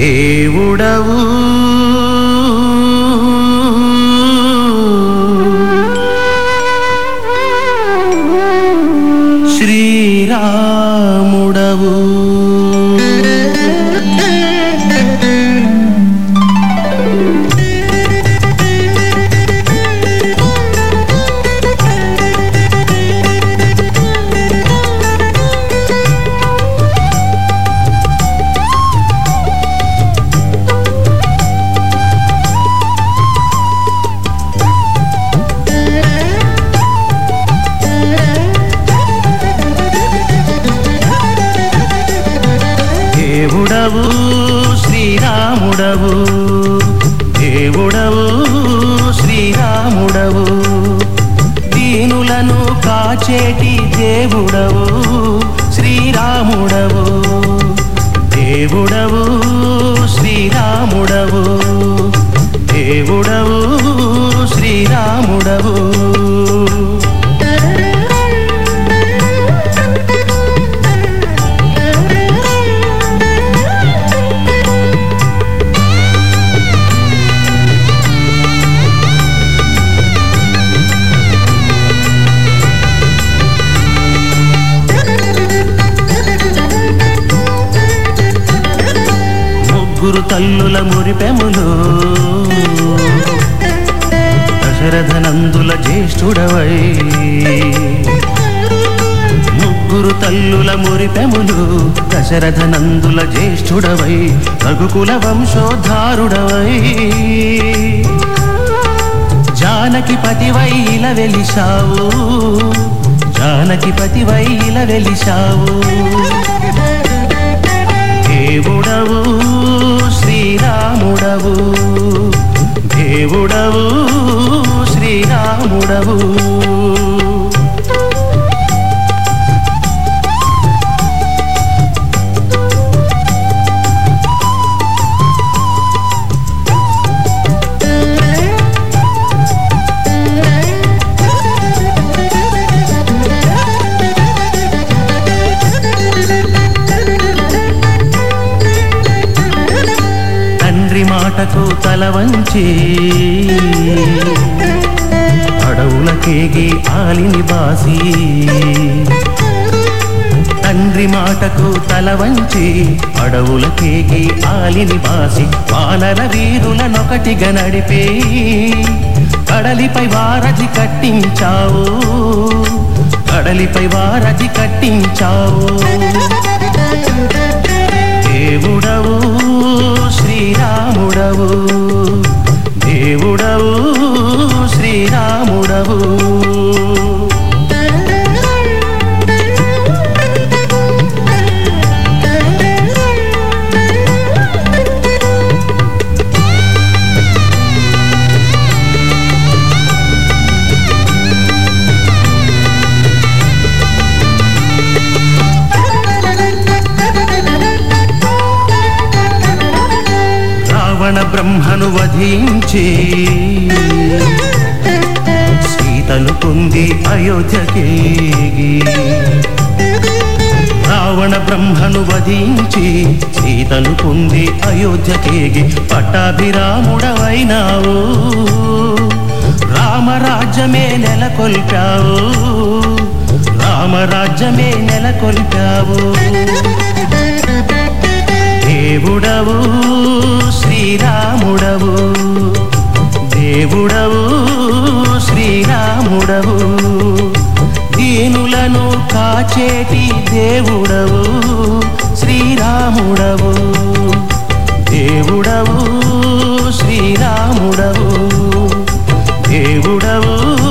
దేవుడవు. శ్రీరాముడవు దేవుడవు శ్రీరాముడవు. దీనులను కాచేటి దేవుడవు శ్రీరాముడవు. దేవుడవు ముగ్గురు తల్లుల మురిపెములు దశరథనందుల జ్యేష్ఠుడవై. ముగ్గురు తల్లుల మురిపెములు దశరథనందుల జ్యేష్ఠుడవై. రఘుకుల వంశోద్ధారుడవై. జానకి పతివై ఇలా వెలిశావు. జానకి పతివై ఇలా వెలిశావు. శ్రీరాముడవు మాటకు తల వంచి పూలకేగి ఆలిని బాసి. తండ్రి మాటకు తల వంచి అడవులకేగి ఆలిని బాసి. వానర వీరులనొకటిగా నడిపే కడలిపై వారధి కట్టించావు. కడలిపై వారధి కట్టించావు. దేవుడవు శ్రీరాముడవు దేవుడవు. శ్రీరాముడవు రావణ బ్రహ్మను వధించి తలుపుంది అయోధ్యకేగి. రావణ బ్రహ్మను వధించి సీతను పొంది అయోధ్యకేగి. పట్టాభిరాముడవైనావు రామరాజ్యమే నెలకొల్పావు రామరాజ్యమే నెలకొల్పావు. దేవుడవు శ్రీరాముడవు. కాచేటి దేవుడవు శ్రీరాముడవు. దేవుడవు శ్రీరాముడవు. దేవుడవు